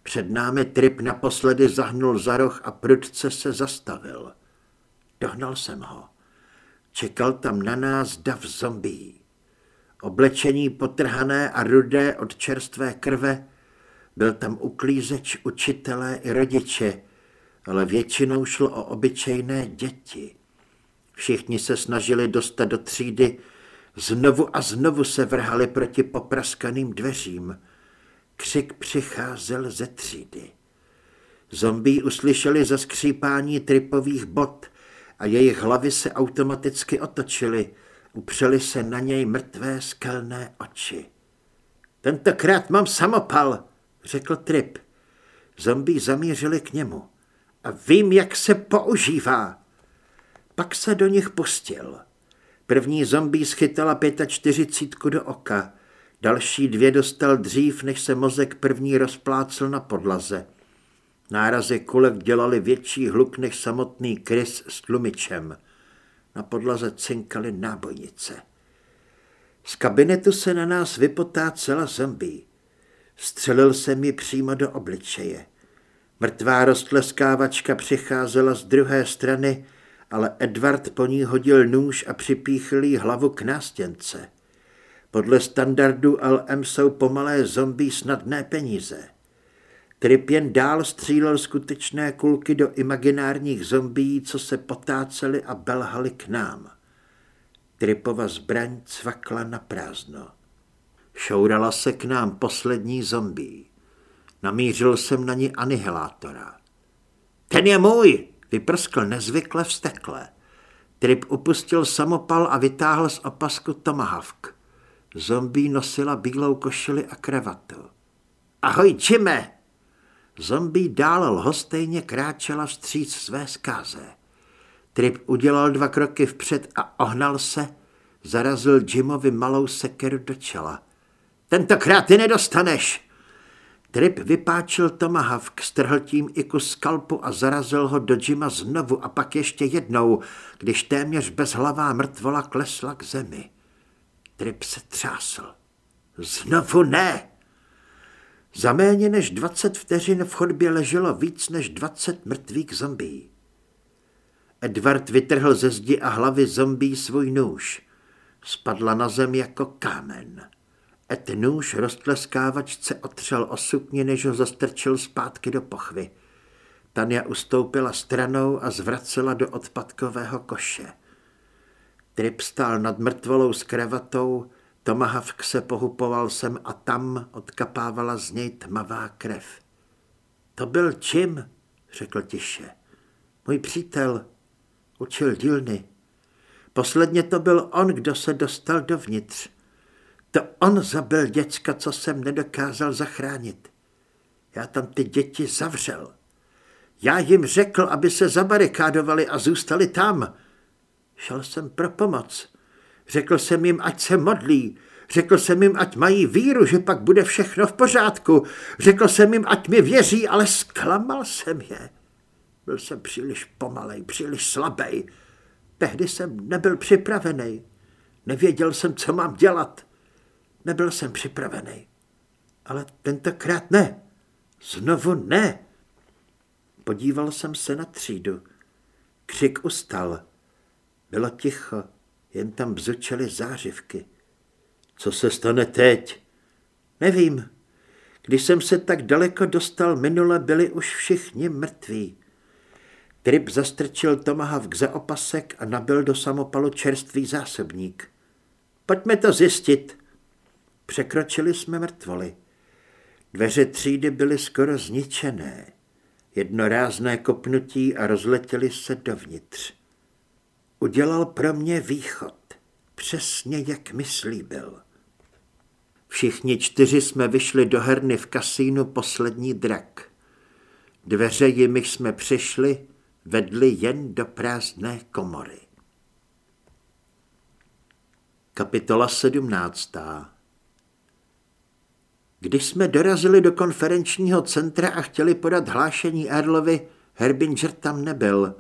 Před námi trip naposledy zahnul za roh a prudce se zastavil. Dohnal jsem ho. Čekal tam na nás dav zombí. Oblečení potrhané a rudé od čerstvé krve, byl tam uklízeč, učitelé i rodiče, ale většinou šlo o obyčejné děti. Všichni se snažili dostat do třídy, znovu a znovu se vrhali proti popraskaným dveřím. Křik přicházel ze třídy. Zombí uslyšeli zaskřípání tripových bot a jejich hlavy se automaticky otočily, upřeli se na něj mrtvé skelné oči. Tentokrát mám samopal, řekl Trip. Zombí zamířili k němu. A vím, jak se používá. Pak se do nich pustil. První zombí schytala 45 do oka. Další dvě dostal dřív, než se mozek první rozplácel na podlaze. Nárazy kulek dělali větší hluk než samotný krys s tlumičem. Na podlaze cinkaly nábojnice. Z kabinetu se na nás vypotácela zombie. Střelil se mi přímo do obličeje. Mrtvá roztleskávačka přicházela z druhé strany, ale Edward po ní hodil nůž a připíchl jí hlavu k nástěnce. Podle standardu LM jsou pomalé zombie snadné peníze. Trip jen dál střílel skutečné kulky do imaginárních zombií, co se potáceli a belhali k nám. Tripova zbraň cvakla na prázdno. Šourala se k nám poslední zombie. Namířil jsem na ní anihilátora. Ten je můj, vyprskl nezvykle vstekle. Trip upustil samopal a vytáhl z opasku tomahawk. Zombie nosila bílou košili a kravatu. Ahoj, Jime! Zombie dál lhostejně kráčela vstříc své zkáze. Trip udělal dva kroky vpřed a ohnal se, zarazil Jimovi malou sekeru do čela. Tentokrát ty nedostaneš! Trip vypáčil Tomahawk, strhl tím i kus skalpu a zarazil ho do Jima znovu a pak ještě jednou, když téměř bezhlavá mrtvola klesla k zemi. Trip se třásl. Znovu ne! Za méně než 20 vteřin v chodbě leželo víc než 20 mrtvých zombí. Edward vytrhl ze zdi a hlavy zombí svůj nůž. Spadla na zem jako kámen. Ed nůž roztleskávačce otřel o sukni, než ho zastrčil zpátky do pochvy. Tania ustoupila stranou a zvracela do odpadkového koše. Trip stál nad mrtvolou s kravatou, Tomahawk se pohupoval sem a tam, odkapávala z něj tmavá krev. To byl čím, řekl tiše. Můj přítel učil dílny. Posledně to byl on, kdo se dostal dovnitř. To on zabil děcka, co jsem nedokázal zachránit. Já tam ty děti zavřel. Já jim řekl, aby se zabarikádovali a zůstali tam. Šel jsem pro pomoc. Řekl jsem jim, ať se modlí. Řekl jsem jim, ať mají víru, že pak bude všechno v pořádku. Řekl jsem jim, ať mi věří, ale zklamal jsem je. Byl jsem příliš pomalej, příliš slabý. Tehdy jsem nebyl připravený. Nevěděl jsem, co mám dělat. Nebyl jsem připravený. Ale tentokrát ne. Znovu ne. Podíval jsem se na třídu. Křik ustal. Bylo ticho, jen tam bzučely zářivky. Co se stane teď? Nevím. Když jsem se tak daleko dostal minule, byli už všichni mrtví. Trip zastrčil Tomahawk za opasek a nabil do samopalu čerstvý zásobník. Pojďme to zjistit. Překročili jsme mrtvoly. Dveře třídy byly skoro zničené. Jednorázné kopnutí a rozletěli se dovnitř. Udělal pro mě východ, přesně jak mi slíbil. Všichni čtyři jsme vyšli do herny v kasínu poslední drak. Dveře, jimiž jsme přišli, vedly jen do prázdné komory. Kapitola sedmnáctá Když jsme dorazili do konferenčního centra a chtěli podat hlášení Erlovi, Herbinger tam nebyl.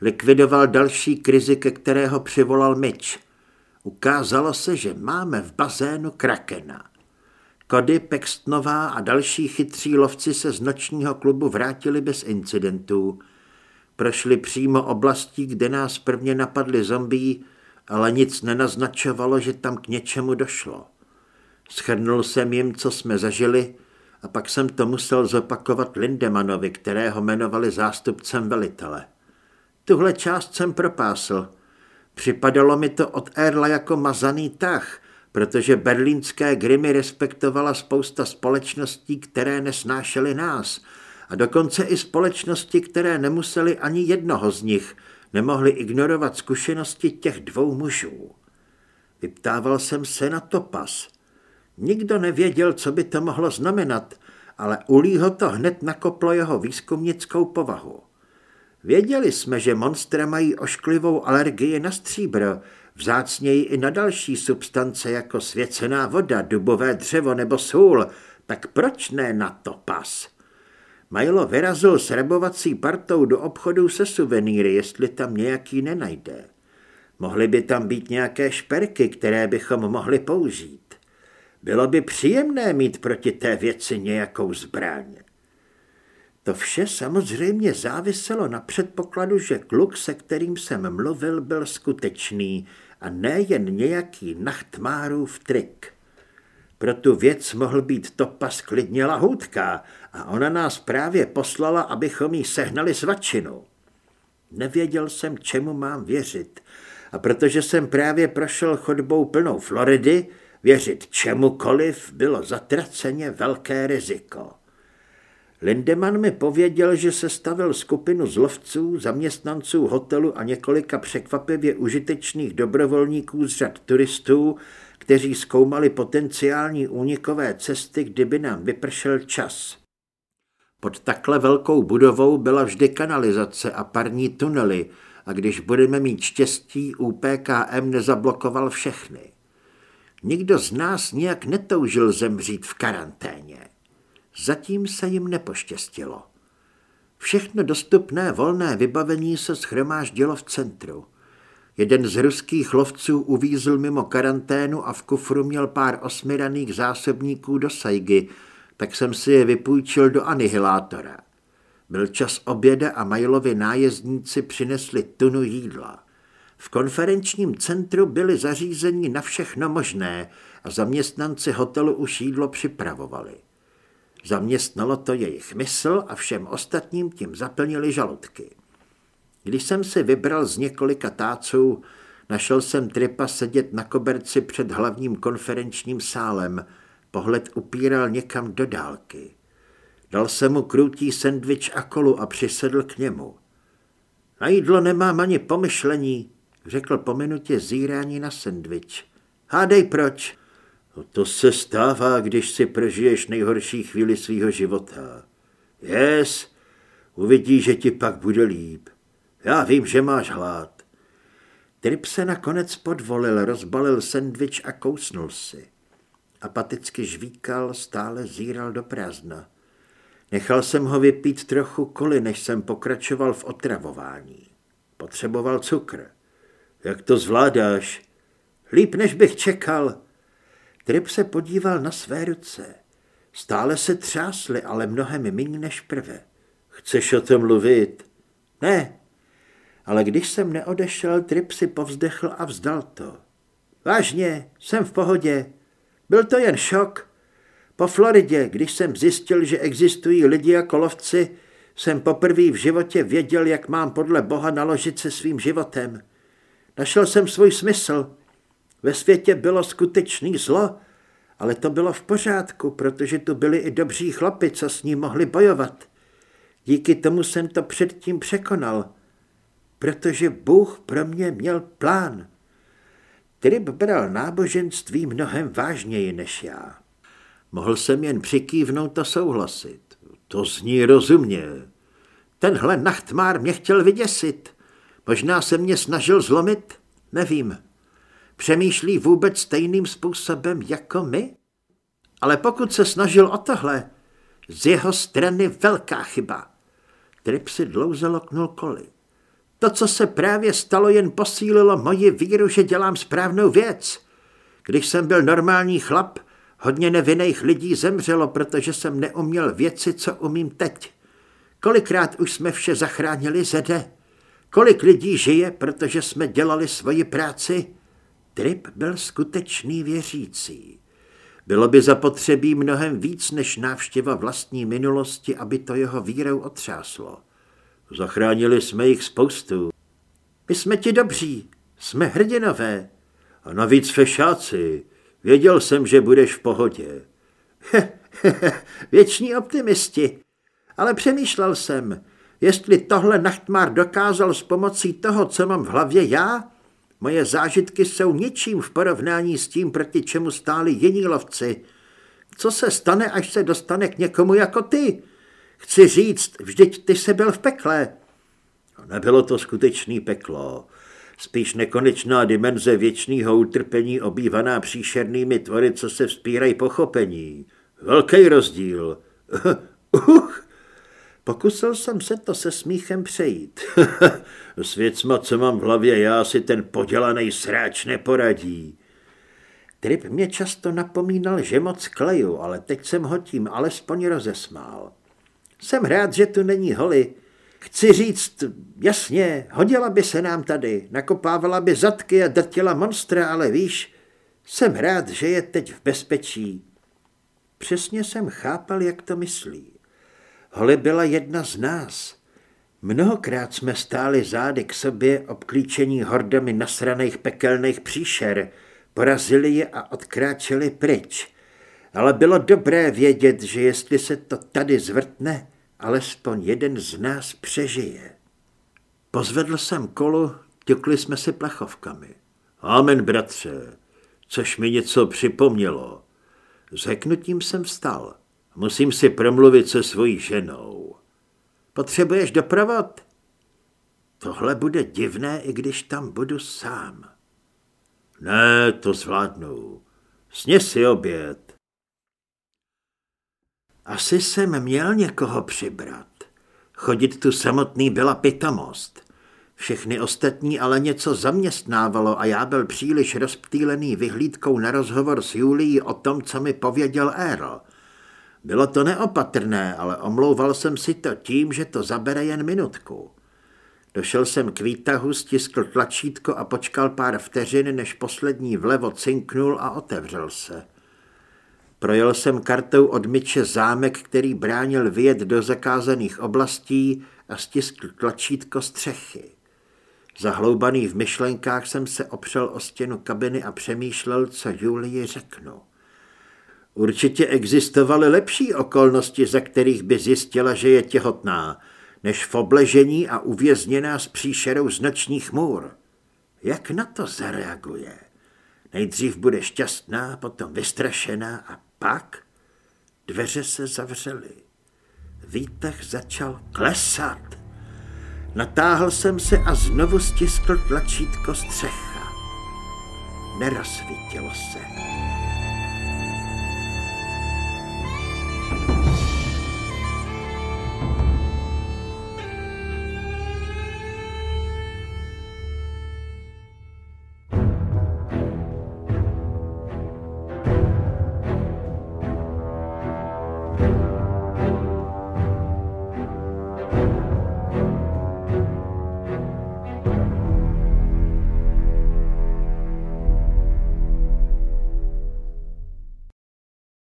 Likvidoval další krizi, ke kterého přivolal Mitch. Ukázalo se, že máme v bazénu krakena. Kody, Pextnová a další chytří lovci se z nočního klubu vrátili bez incidentů. Prošli přímo oblastí, kde nás prvně napadli zombí, ale nic nenaznačovalo, že tam k něčemu došlo. Schrnul jsem jim, co jsme zažili, a pak jsem to musel zopakovat Lindemanovi, kterého jmenovali zástupcem velitele. Tuhle část jsem propásl. Připadalo mi to od Erla jako mazaný tah, protože berlínské grimy respektovala spousta společností, které nesnášely nás, a dokonce i společnosti, které nemuseli ani jednoho z nich, nemohli ignorovat zkušenosti těch dvou mužů. Vyptával jsem se na topas. Nikdo nevěděl, co by to mohlo znamenat, ale Ulího to hned nakoplo jeho výzkumnickou povahu. Věděli jsme, že monstra mají ošklivou alergii na stříbro, vzácněji i na další substance jako svěcená voda, dubové dřevo nebo sůl, tak proč ne na topas? Majlo vyrazil s rebovací partou do obchodu se suvenýry, jestli tam nějaký nenajde. Mohly by tam být nějaké šperky, které bychom mohli použít. Bylo by příjemné mít proti té věci nějakou zbraň. To vše samozřejmě záviselo na předpokladu, že kluk, se kterým jsem mluvil, byl skutečný a nejen nějaký nachtmárův trik. Pro tu věc mohl být Topas klidně lahůdka a ona nás právě poslala, abychom jí sehnali svačinu. Nevěděl jsem, čemu mám věřit, a protože jsem právě prošel chodbou plnou Floridy, věřit čemukoliv bylo zatraceně velké riziko. Lindemann mi pověděl, že se stavil skupinu zlovců, zaměstnanců hotelu a několika překvapivě užitečných dobrovolníků z řad turistů, kteří zkoumali potenciální únikové cesty, kdyby nám vypršel čas. Pod takhle velkou budovou byla vždy kanalizace a parní tunely a když budeme mít štěstí, UPKM nezablokoval všechny. Nikdo z nás nijak netoužil zemřít v karanténě. Zatím se jim nepoštěstilo. Všechno dostupné volné vybavení se schromáždilo v centru. Jeden z ruských lovců uvízl mimo karanténu a v kufru měl pár osmiraných zásobníků do Saigy, tak jsem si je vypůjčil do anihilátora. Byl čas oběda a Majlovi nájezdníci přinesli tunu jídla. V konferenčním centru byly zařízení na všechno možné a zaměstnanci hotelu už jídlo připravovali. Zaměstnalo to jejich mysl a všem ostatním tím zaplnili žaludky. Když jsem si vybral z několika táců, našel jsem Tripa sedět na koberci před hlavním konferenčním sálem. Pohled upíral někam do dálky. Dal jsem mu krutý sendvič a kolu a přisedl k němu. Na jídlo nemám ani pomyšlení, řekl po minutě zírání na sendvič. Hádej proč? No to se stává, když si prožiješ nejhorší chvíli svého života. Yes, uvidíš, že ti pak bude líp. Já vím, že máš hlad. Trip se nakonec podvolil, rozbalil sendvič a kousnul si. Apaticky žvíkal, stále zíral do prázdna. Nechal jsem ho vypít trochu koli, než jsem pokračoval v otravování. Potřeboval cukr. Jak to zvládáš? Líp, než bych čekal. Trip se podíval na své ruce. Stále se třásly, ale mnohem méně než prve. Chceš o tom mluvit? Ne, ale když jsem neodešel, Trip si povzdechl a vzdal to. Vážně, jsem v pohodě. Byl to jen šok. Po Floridě, když jsem zjistil, že existují lidi jako lovci, jsem poprvé v životě věděl, jak mám podle Boha naložit se svým životem. Našel jsem svůj smysl. Ve světě bylo skutečný zlo, ale to bylo v pořádku, protože tu byli i dobří chlapi, co s ním mohli bojovat. Díky tomu jsem to předtím překonal protože Bůh pro mě měl plán. Trip bral náboženství mnohem vážněji než já. Mohl jsem jen přikývnout a souhlasit. To zní rozumně. Tenhle nachtmár mě chtěl vyděsit. Možná se mě snažil zlomit? Nevím. Přemýšlí vůbec stejným způsobem jako my? Ale pokud se snažil o tohle, z jeho strany velká chyba. Trip si dlouze loknul koli. To, co se právě stalo, jen posílilo moji víru, že dělám správnou věc. Když jsem byl normální chlap, hodně nevinných lidí zemřelo, protože jsem neuměl věci, co umím teď. Kolikrát už jsme vše zachránili zede? Kolik lidí žije, protože jsme dělali svoji práci? Trip byl skutečný věřící. Bylo by zapotřebí mnohem víc než návštěva vlastní minulosti, aby to jeho vírou otřáslo. Zachránili jsme jich spoustu. My jsme ti dobří, jsme hrdinové. A navíc fešáci. Věděl jsem, že budeš v pohodě. Věční optimisti. Ale přemýšlel jsem, jestli tohle Nachtmar dokázal s pomocí toho, co mám v hlavě já, moje zážitky jsou ničím v porovnání s tím, proti čemu stáli jiní lovci. Co se stane, až se dostane k někomu jako ty? Chci říct, vždyť ty se byl v pekle. Nebylo to skutečný peklo, spíš nekonečná dimenze věčného utrpení obývaná příšernými tvory, co se vzpírají pochopení. Velký rozdíl. Uch! Pokusil jsem se to se smíchem přejít. S věcma, co mám v hlavě já, si ten podělaný sráč neporadí. Trip mě často napomínal, že moc kleju, ale teď jsem ho tím alespoň rozesmál. Jsem rád, že tu není Holly. Chci říct, jasně, hodila by se nám tady, nakopávala by zadky a drtila monstra, ale víš, jsem rád, že je teď v bezpečí. Přesně jsem chápal, jak to myslí. Holly byla jedna z nás. Mnohokrát jsme stáli zády k sobě obklíčení hordami nasraných pekelných příšer, porazili je a odkráčeli pryč. Ale bylo dobré vědět, že jestli se to tady zvrtne, alespoň jeden z nás přežije. Pozvedl jsem kolu, ťukli jsme si plechovkami. Amen, bratře, což mi něco připomnělo. Řeknutím jsem vstal. Musím si promluvit se svojí ženou. Potřebuješ doprovod? Tohle bude divné, i když tam budu sám. Ne, to zvládnu. Sně si oběd. Asi jsem měl někoho přibrat. Chodit tu samotný byla pitomost. Všechny ostatní ale něco zaměstnávalo a já byl příliš rozptýlený vyhlídkou na rozhovor s Julií o tom, co mi pověděl Earl. Bylo to neopatrné, ale omlouval jsem si to tím, že to zabere jen minutku. Došel jsem k výtahu, stiskl tlačítko a počkal pár vteřin, než poslední vlevo cinknul a otevřel se. Projel jsem kartou od myče zámek, který bránil vyjet do zakázaných oblastí a stiskl tlačítko střechy. Zahloubaný v myšlenkách jsem se opřel o stěnu kabiny a přemýšlel, co Julii řeknu. Určitě existovaly lepší okolnosti, za kterých by zjistila, že je těhotná, než v obležení a uvězněná s příšerou z nočních můr. Jak na to zareaguje? Nejdřív bude šťastná, potom vystrašená a pak dveře se zavřely. Výtah začal klesat. Natáhl jsem se a znovu stiskl tlačítko střecha. Nerozsvítilo se.